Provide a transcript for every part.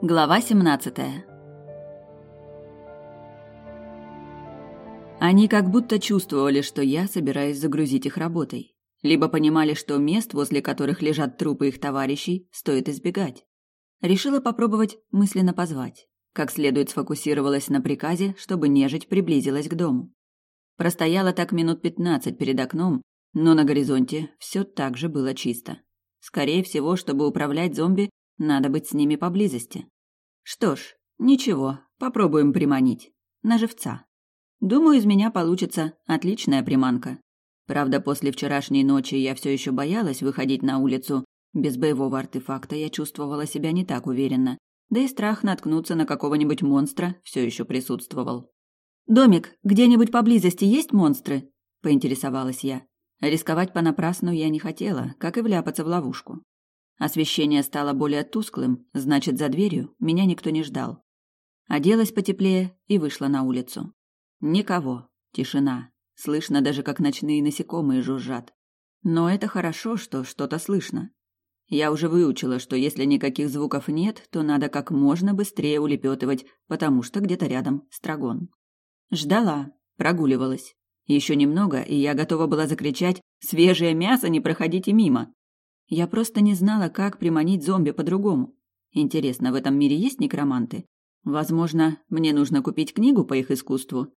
Глава 17. Они как будто чувствовали, что я собираюсь загрузить их работой, либо понимали, что мест, возле которых лежат трупы их товарищей, стоит избегать. Решила попробовать мысленно позвать. Как следует сфокусировалась на приказе, чтобы нежить приблизилась к дому. Простояла так минут пятнадцать перед окном, но на горизонте все так же было чисто. Скорее всего, чтобы управлять зомби, надо быть с ними поблизости. Что ж, ничего, попробуем приманить. На живца. Думаю, из меня получится отличная приманка. Правда, после вчерашней ночи я все еще боялась выходить на улицу. Без боевого артефакта я чувствовала себя не так уверенно. Да и страх наткнуться на какого-нибудь монстра все еще присутствовал. «Домик, где-нибудь поблизости есть монстры?» – поинтересовалась я. Рисковать понапрасну я не хотела, как и вляпаться в ловушку. Освещение стало более тусклым, значит, за дверью меня никто не ждал. Оделась потеплее и вышла на улицу. Никого. Тишина. Слышно даже, как ночные насекомые жужжат. Но это хорошо, что что-то слышно. Я уже выучила, что если никаких звуков нет, то надо как можно быстрее улепетывать, потому что где-то рядом страгон. Ждала, прогуливалась. Еще немного, и я готова была закричать «Свежее мясо, не проходите мимо!» Я просто не знала, как приманить зомби по-другому. Интересно, в этом мире есть некроманты? Возможно, мне нужно купить книгу по их искусству.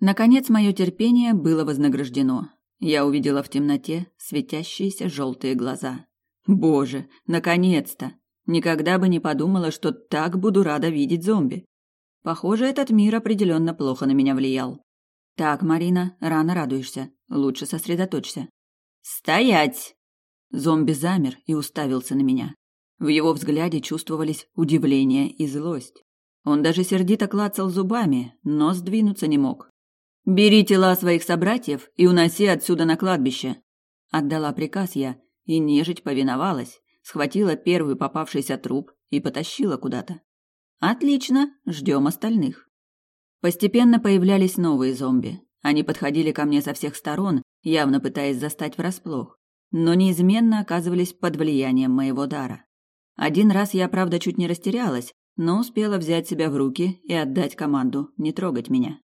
Наконец, мое терпение было вознаграждено. Я увидела в темноте светящиеся желтые глаза. Боже, наконец-то! Никогда бы не подумала, что так буду рада видеть зомби. Похоже, этот мир определенно плохо на меня влиял. Так, Марина, рано радуешься. Лучше сосредоточься. Стоять! Зомби замер и уставился на меня. В его взгляде чувствовались удивление и злость. Он даже сердито клацал зубами, но сдвинуться не мог. «Бери тела своих собратьев и уноси отсюда на кладбище!» Отдала приказ я, и нежить повиновалась, схватила первый попавшийся труп и потащила куда-то. «Отлично, ждем остальных». Постепенно появлялись новые зомби. Они подходили ко мне со всех сторон, явно пытаясь застать врасплох но неизменно оказывались под влиянием моего дара. Один раз я, правда, чуть не растерялась, но успела взять себя в руки и отдать команду не трогать меня.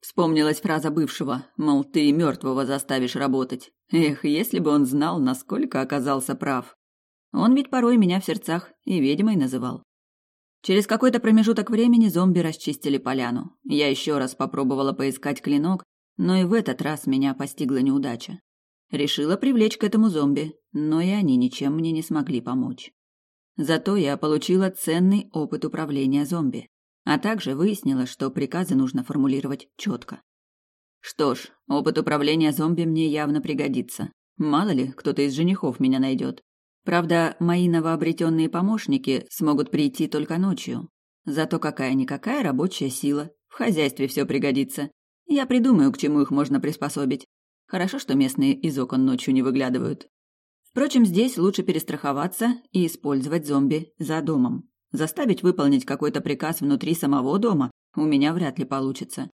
Вспомнилась фраза бывшего, мол, ты мертвого заставишь работать. Эх, если бы он знал, насколько оказался прав. Он ведь порой меня в сердцах и ведьмой называл. Через какой-то промежуток времени зомби расчистили поляну. Я еще раз попробовала поискать клинок, но и в этот раз меня постигла неудача. Решила привлечь к этому зомби, но и они ничем мне не смогли помочь. Зато я получила ценный опыт управления зомби, а также выяснила, что приказы нужно формулировать четко. Что ж, опыт управления зомби мне явно пригодится. Мало ли, кто-то из женихов меня найдет. Правда, мои новообретенные помощники смогут прийти только ночью. Зато какая-никакая рабочая сила. В хозяйстве все пригодится. Я придумаю, к чему их можно приспособить. Хорошо, что местные из окон ночью не выглядывают. Впрочем, здесь лучше перестраховаться и использовать зомби за домом. Заставить выполнить какой-то приказ внутри самого дома у меня вряд ли получится.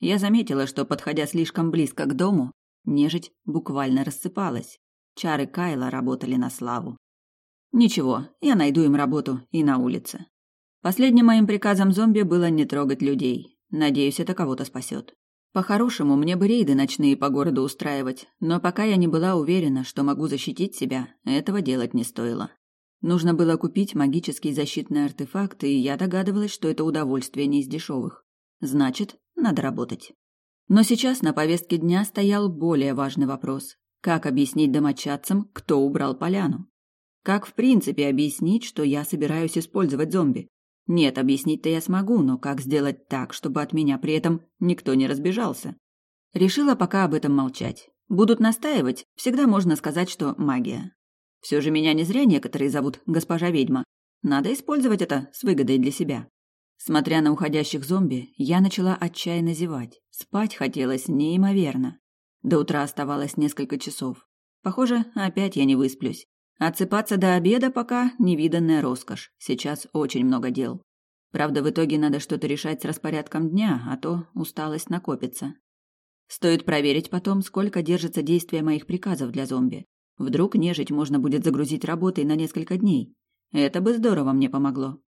Я заметила, что, подходя слишком близко к дому, нежить буквально рассыпалась. Чары Кайла работали на славу. Ничего, я найду им работу и на улице. Последним моим приказом зомби было не трогать людей. Надеюсь, это кого-то спасет. По-хорошему, мне бы рейды ночные по городу устраивать, но пока я не была уверена, что могу защитить себя, этого делать не стоило. Нужно было купить магический защитный артефакт, и я догадывалась, что это удовольствие не из дешевых. Значит, надо работать. Но сейчас на повестке дня стоял более важный вопрос. Как объяснить домочадцам, кто убрал поляну? Как в принципе объяснить, что я собираюсь использовать зомби? Нет, объяснить-то я смогу, но как сделать так, чтобы от меня при этом никто не разбежался? Решила пока об этом молчать. Будут настаивать, всегда можно сказать, что магия. Все же меня не зря некоторые зовут госпожа ведьма. Надо использовать это с выгодой для себя. Смотря на уходящих зомби, я начала отчаянно зевать. Спать хотелось неимоверно. До утра оставалось несколько часов. Похоже, опять я не высплюсь. Отсыпаться до обеда пока невиданная роскошь. Сейчас очень много дел. Правда, в итоге надо что-то решать с распорядком дня, а то усталость накопится. Стоит проверить потом, сколько держится действие моих приказов для зомби. Вдруг нежить можно будет загрузить работой на несколько дней. Это бы здорово мне помогло.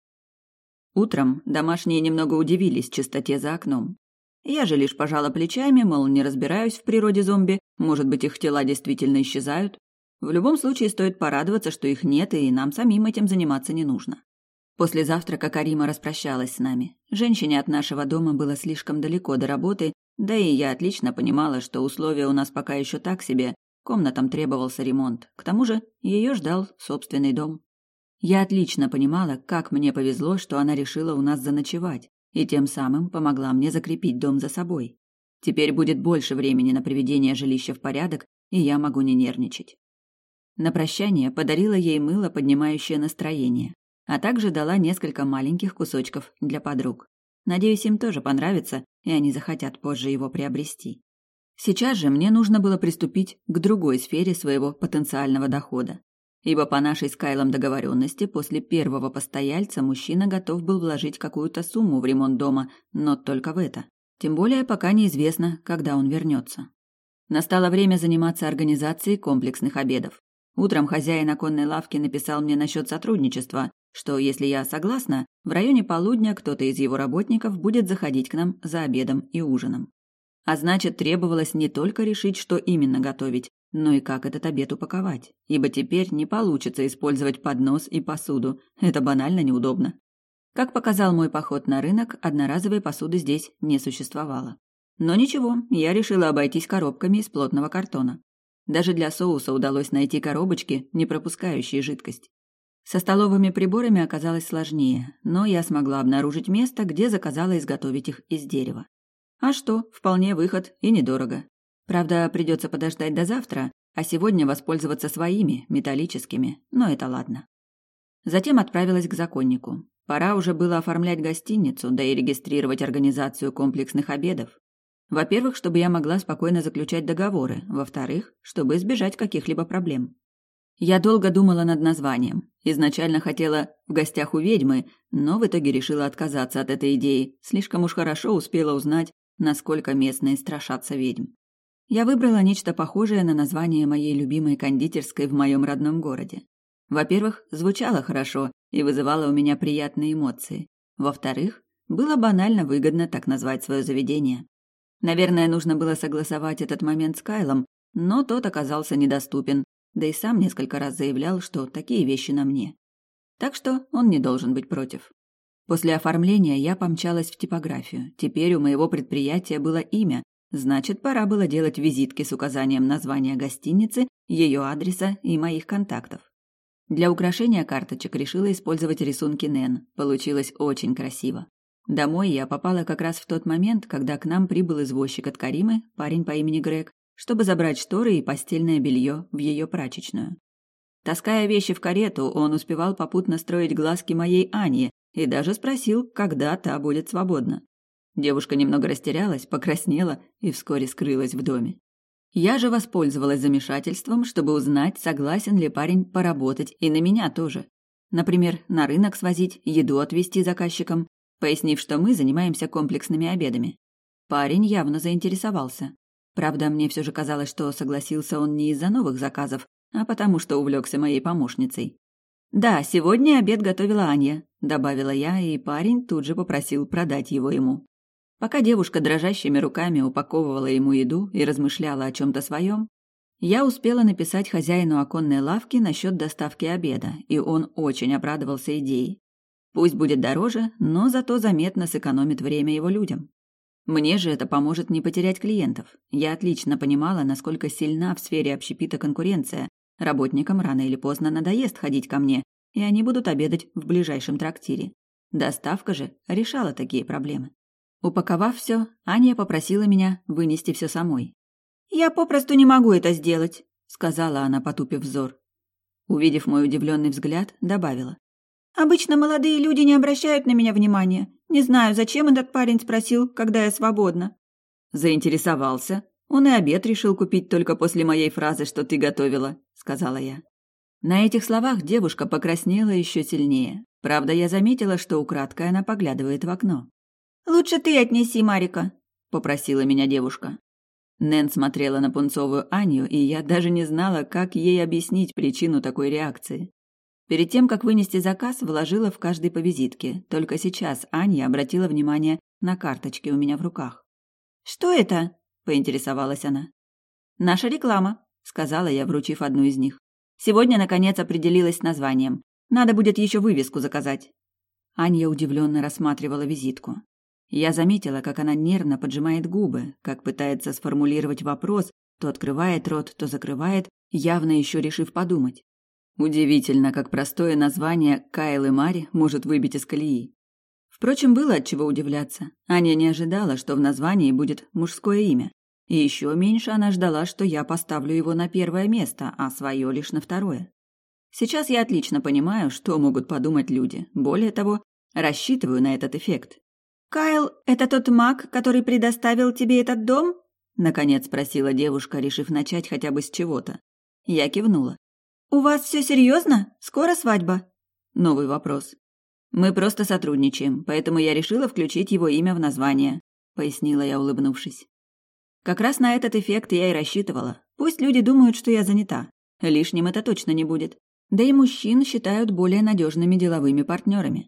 Утром домашние немного удивились чистоте за окном. Я же лишь пожала плечами, мол, не разбираюсь в природе зомби, может быть, их тела действительно исчезают. В любом случае стоит порадоваться, что их нет, и нам самим этим заниматься не нужно. После завтрака Карима распрощалась с нами. Женщине от нашего дома было слишком далеко до работы, да и я отлично понимала, что условия у нас пока еще так себе, комнатам требовался ремонт. К тому же ее ждал собственный дом. Я отлично понимала, как мне повезло, что она решила у нас заночевать, и тем самым помогла мне закрепить дом за собой. Теперь будет больше времени на приведение жилища в порядок, и я могу не нервничать. На прощание подарила ей мыло, поднимающее настроение, а также дала несколько маленьких кусочков для подруг. Надеюсь, им тоже понравится, и они захотят позже его приобрести. Сейчас же мне нужно было приступить к другой сфере своего потенциального дохода ибо по нашей с Кайлом договоренности после первого постояльца мужчина готов был вложить какую-то сумму в ремонт дома, но только в это. Тем более пока неизвестно, когда он вернется. Настало время заниматься организацией комплексных обедов. Утром хозяин оконной лавки написал мне насчет сотрудничества, что, если я согласна, в районе полудня кто-то из его работников будет заходить к нам за обедом и ужином. А значит, требовалось не только решить, что именно готовить, но и как этот обед упаковать, ибо теперь не получится использовать поднос и посуду, это банально неудобно. Как показал мой поход на рынок, одноразовой посуды здесь не существовало. Но ничего, я решила обойтись коробками из плотного картона. Даже для соуса удалось найти коробочки, не пропускающие жидкость. Со столовыми приборами оказалось сложнее, но я смогла обнаружить место, где заказала изготовить их из дерева. А что, вполне выход и недорого. Правда, придется подождать до завтра, а сегодня воспользоваться своими, металлическими, но это ладно. Затем отправилась к законнику. Пора уже было оформлять гостиницу, да и регистрировать организацию комплексных обедов. Во-первых, чтобы я могла спокойно заключать договоры, во-вторых, чтобы избежать каких-либо проблем. Я долго думала над названием. Изначально хотела «в гостях у ведьмы», но в итоге решила отказаться от этой идеи. Слишком уж хорошо успела узнать, насколько местные страшатся ведьм. Я выбрала нечто похожее на название моей любимой кондитерской в моем родном городе. Во-первых, звучало хорошо и вызывало у меня приятные эмоции. Во-вторых, было банально выгодно так назвать свое заведение. Наверное, нужно было согласовать этот момент с Кайлом, но тот оказался недоступен, да и сам несколько раз заявлял, что такие вещи на мне. Так что он не должен быть против. После оформления я помчалась в типографию. Теперь у моего предприятия было имя, Значит, пора было делать визитки с указанием названия гостиницы, ее адреса и моих контактов. Для украшения карточек решила использовать рисунки Нэн. Получилось очень красиво. Домой я попала как раз в тот момент, когда к нам прибыл извозчик от Каримы, парень по имени Грег, чтобы забрать шторы и постельное белье в ее прачечную. Таская вещи в карету, он успевал попутно строить глазки моей Ане и даже спросил, когда та будет свободна. Девушка немного растерялась, покраснела и вскоре скрылась в доме. Я же воспользовалась замешательством, чтобы узнать, согласен ли парень поработать и на меня тоже. Например, на рынок свозить, еду отвезти заказчикам, пояснив, что мы занимаемся комплексными обедами. Парень явно заинтересовался. Правда, мне все же казалось, что согласился он не из-за новых заказов, а потому что увлекся моей помощницей. «Да, сегодня обед готовила Аня», — добавила я, и парень тут же попросил продать его ему. Пока девушка дрожащими руками упаковывала ему еду и размышляла о чем-то своем, я успела написать хозяину оконной лавки насчет доставки обеда, и он очень обрадовался идее. Пусть будет дороже, но зато заметно сэкономит время его людям. Мне же это поможет не потерять клиентов. Я отлично понимала, насколько сильна в сфере общепита конкуренция. Работникам рано или поздно надоест ходить ко мне, и они будут обедать в ближайшем трактире. Доставка же решала такие проблемы. Упаковав все, Аня попросила меня вынести все самой. «Я попросту не могу это сделать», — сказала она, потупив взор. Увидев мой удивленный взгляд, добавила. «Обычно молодые люди не обращают на меня внимания. Не знаю, зачем этот парень спросил, когда я свободна». «Заинтересовался. Он и обед решил купить только после моей фразы, что ты готовила», — сказала я. На этих словах девушка покраснела еще сильнее. Правда, я заметила, что украдкой она поглядывает в окно. «Лучше ты отнеси Марика», — попросила меня девушка. Нэн смотрела на пунцовую Аню, и я даже не знала, как ей объяснить причину такой реакции. Перед тем, как вынести заказ, вложила в каждый по визитке. Только сейчас Аня обратила внимание на карточки у меня в руках. «Что это?» – поинтересовалась она. «Наша реклама», – сказала я, вручив одну из них. «Сегодня, наконец, определилась с названием. Надо будет еще вывеску заказать». Аня удивленно рассматривала визитку. Я заметила, как она нервно поджимает губы, как пытается сформулировать вопрос, то открывает рот, то закрывает, явно еще решив подумать. Удивительно, как простое название Кайл и Мари может выбить из колеи. Впрочем, было от чего удивляться. Аня не ожидала, что в названии будет мужское имя. И еще меньше она ждала, что я поставлю его на первое место, а свое лишь на второе. Сейчас я отлично понимаю, что могут подумать люди. Более того, рассчитываю на этот эффект. «Кайл, это тот маг, который предоставил тебе этот дом?» Наконец спросила девушка, решив начать хотя бы с чего-то. Я кивнула. «У вас все серьезно? Скоро свадьба?» Новый вопрос. «Мы просто сотрудничаем, поэтому я решила включить его имя в название», пояснила я, улыбнувшись. Как раз на этот эффект я и рассчитывала. Пусть люди думают, что я занята. Лишним это точно не будет. Да и мужчин считают более надежными деловыми партнерами.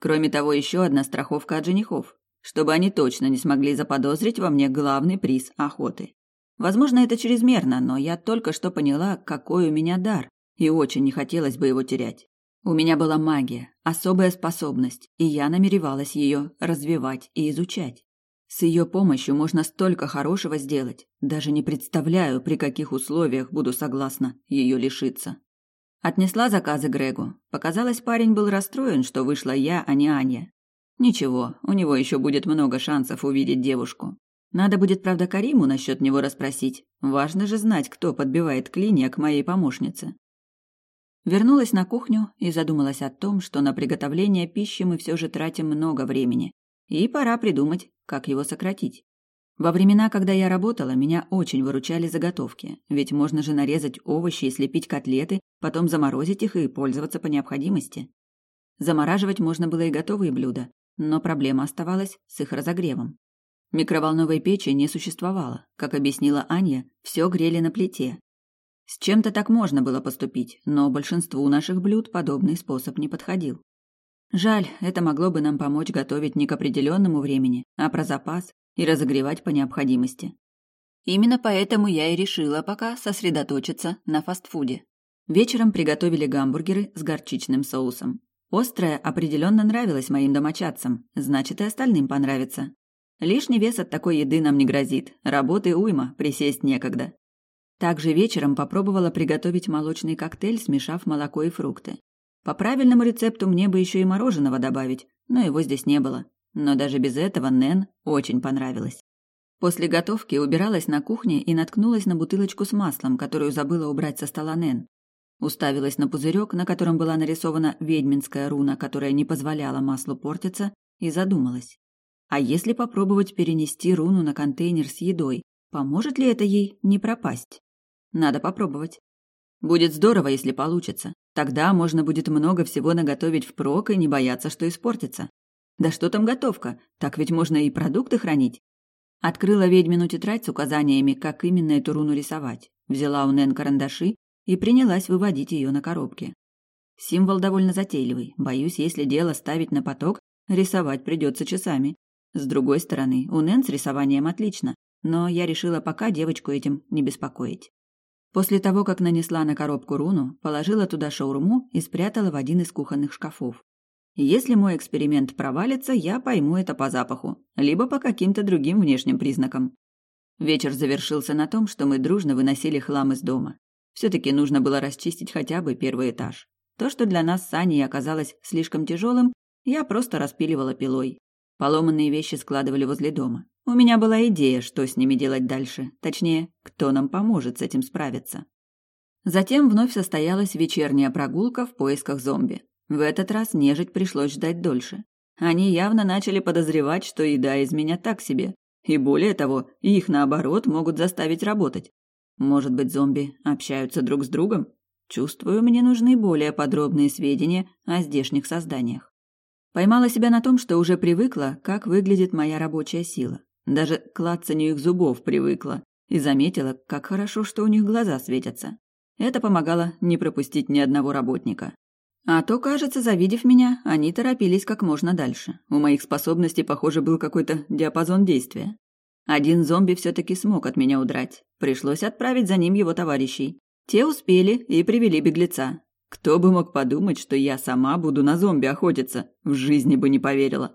Кроме того, еще одна страховка от женихов, чтобы они точно не смогли заподозрить во мне главный приз охоты. Возможно, это чрезмерно, но я только что поняла, какой у меня дар, и очень не хотелось бы его терять. У меня была магия, особая способность, и я намеревалась ее развивать и изучать. С ее помощью можно столько хорошего сделать, даже не представляю, при каких условиях буду согласна ее лишиться. Отнесла заказы Грегу. Показалось, парень был расстроен, что вышла я, а не Аня. Ничего, у него еще будет много шансов увидеть девушку. Надо будет, правда, Кариму насчет него расспросить. Важно же знать, кто подбивает клинья к моей помощнице. Вернулась на кухню и задумалась о том, что на приготовление пищи мы все же тратим много времени. И пора придумать, как его сократить. Во времена, когда я работала, меня очень выручали заготовки, ведь можно же нарезать овощи и слепить котлеты, потом заморозить их и пользоваться по необходимости. Замораживать можно было и готовые блюда, но проблема оставалась с их разогревом. Микроволновой печи не существовало. Как объяснила Аня, все грели на плите. С чем-то так можно было поступить, но большинству наших блюд подобный способ не подходил. Жаль, это могло бы нам помочь готовить не к определенному времени, а про запас и разогревать по необходимости. Именно поэтому я и решила пока сосредоточиться на фастфуде. Вечером приготовили гамбургеры с горчичным соусом. Острое определенно нравилось моим домочадцам, значит и остальным понравится. Лишний вес от такой еды нам не грозит. Работы уйма, присесть некогда. Также вечером попробовала приготовить молочный коктейль, смешав молоко и фрукты. По правильному рецепту мне бы еще и мороженого добавить, но его здесь не было. Но даже без этого Нэн очень понравилось. После готовки убиралась на кухне и наткнулась на бутылочку с маслом, которую забыла убрать со стола Нэн. Уставилась на пузырек, на котором была нарисована ведьминская руна, которая не позволяла маслу портиться, и задумалась. А если попробовать перенести руну на контейнер с едой, поможет ли это ей не пропасть? Надо попробовать. Будет здорово, если получится. Тогда можно будет много всего наготовить впрок и не бояться, что испортится. Да что там готовка? Так ведь можно и продукты хранить. Открыла ведьмину тетрадь с указаниями, как именно эту руну рисовать. Взяла у Нэн карандаши и принялась выводить ее на коробке. Символ довольно затейливый. Боюсь, если дело ставить на поток, рисовать придется часами. С другой стороны, у Нэн с рисованием отлично, но я решила пока девочку этим не беспокоить. После того, как нанесла на коробку руну, положила туда шаурму и спрятала в один из кухонных шкафов. Если мой эксперимент провалится, я пойму это по запаху, либо по каким-то другим внешним признакам. Вечер завершился на том, что мы дружно выносили хлам из дома. Все-таки нужно было расчистить хотя бы первый этаж. То, что для нас с Аней оказалось слишком тяжелым, я просто распиливала пилой. Поломанные вещи складывали возле дома. У меня была идея, что с ними делать дальше. Точнее, кто нам поможет с этим справиться. Затем вновь состоялась вечерняя прогулка в поисках зомби. В этот раз нежить пришлось ждать дольше. Они явно начали подозревать, что еда из меня так себе. И более того, их, наоборот, могут заставить работать. Может быть, зомби общаются друг с другом? Чувствую, мне нужны более подробные сведения о здешних созданиях. Поймала себя на том, что уже привыкла, как выглядит моя рабочая сила. Даже к клацанию их зубов привыкла и заметила, как хорошо, что у них глаза светятся. Это помогало не пропустить ни одного работника. А то, кажется, завидев меня, они торопились как можно дальше. У моих способностей, похоже, был какой-то диапазон действия. Один зомби все-таки смог от меня удрать. Пришлось отправить за ним его товарищей. Те успели и привели беглеца. Кто бы мог подумать, что я сама буду на зомби охотиться? В жизни бы не поверила.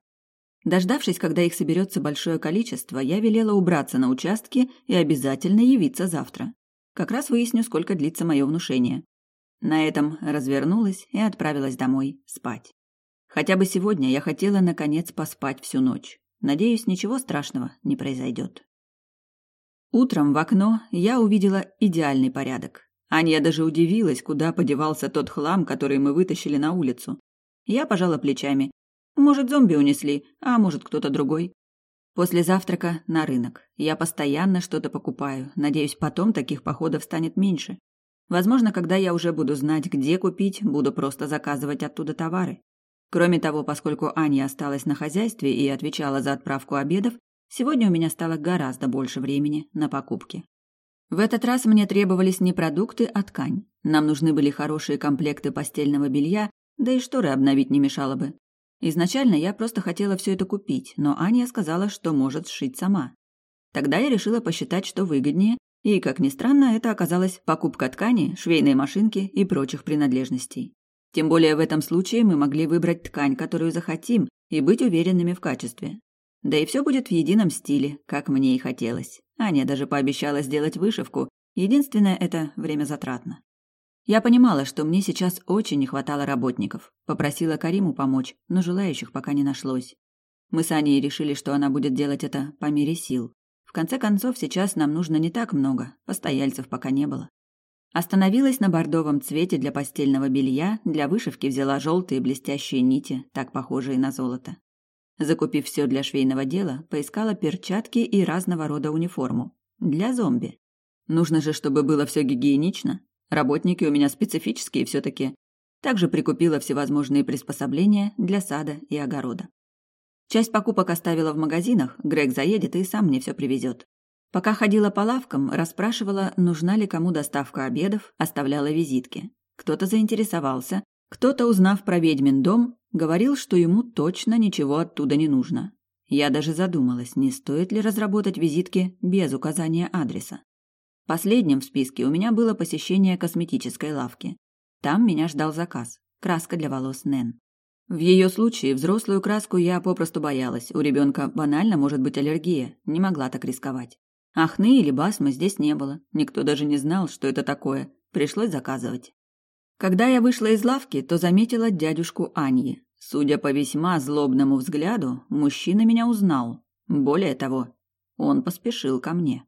Дождавшись, когда их соберется большое количество, я велела убраться на участке и обязательно явиться завтра. Как раз выясню, сколько длится мое внушение. На этом развернулась и отправилась домой спать. Хотя бы сегодня я хотела, наконец, поспать всю ночь. Надеюсь, ничего страшного не произойдет. Утром в окно я увидела идеальный порядок. Аня даже удивилась, куда подевался тот хлам, который мы вытащили на улицу. Я пожала плечами. Может, зомби унесли, а может, кто-то другой. После завтрака на рынок. Я постоянно что-то покупаю. Надеюсь, потом таких походов станет меньше. Возможно, когда я уже буду знать, где купить, буду просто заказывать оттуда товары. Кроме того, поскольку Аня осталась на хозяйстве и отвечала за отправку обедов, сегодня у меня стало гораздо больше времени на покупки. В этот раз мне требовались не продукты, а ткань. Нам нужны были хорошие комплекты постельного белья, да и шторы обновить не мешало бы. Изначально я просто хотела все это купить, но Аня сказала, что может сшить сама. Тогда я решила посчитать, что выгоднее, и, как ни странно, это оказалась покупка ткани, швейной машинки и прочих принадлежностей. Тем более в этом случае мы могли выбрать ткань, которую захотим, и быть уверенными в качестве. Да и все будет в едином стиле, как мне и хотелось. Аня даже пообещала сделать вышивку, единственное, это время затратно. Я понимала, что мне сейчас очень не хватало работников. Попросила Кариму помочь, но желающих пока не нашлось. Мы с Аней решили, что она будет делать это по мере сил конце концов, сейчас нам нужно не так много, постояльцев пока не было. Остановилась на бордовом цвете для постельного белья, для вышивки взяла желтые блестящие нити, так похожие на золото. Закупив все для швейного дела, поискала перчатки и разного рода униформу. Для зомби. Нужно же, чтобы было все гигиенично. Работники у меня специфические все-таки. Также прикупила всевозможные приспособления для сада и огорода. Часть покупок оставила в магазинах, Грег заедет и сам мне все привезет. Пока ходила по лавкам, расспрашивала, нужна ли кому доставка обедов, оставляла визитки. Кто-то заинтересовался, кто-то, узнав про ведьмин дом, говорил, что ему точно ничего оттуда не нужно. Я даже задумалась, не стоит ли разработать визитки без указания адреса. Последним в списке у меня было посещение косметической лавки. Там меня ждал заказ – краска для волос Нэн. В ее случае взрослую краску я попросту боялась. У ребенка банально может быть аллергия, не могла так рисковать. Ахны или басмы здесь не было. Никто даже не знал, что это такое. Пришлось заказывать. Когда я вышла из лавки, то заметила дядюшку Аньи. Судя по весьма злобному взгляду, мужчина меня узнал. Более того, он поспешил ко мне.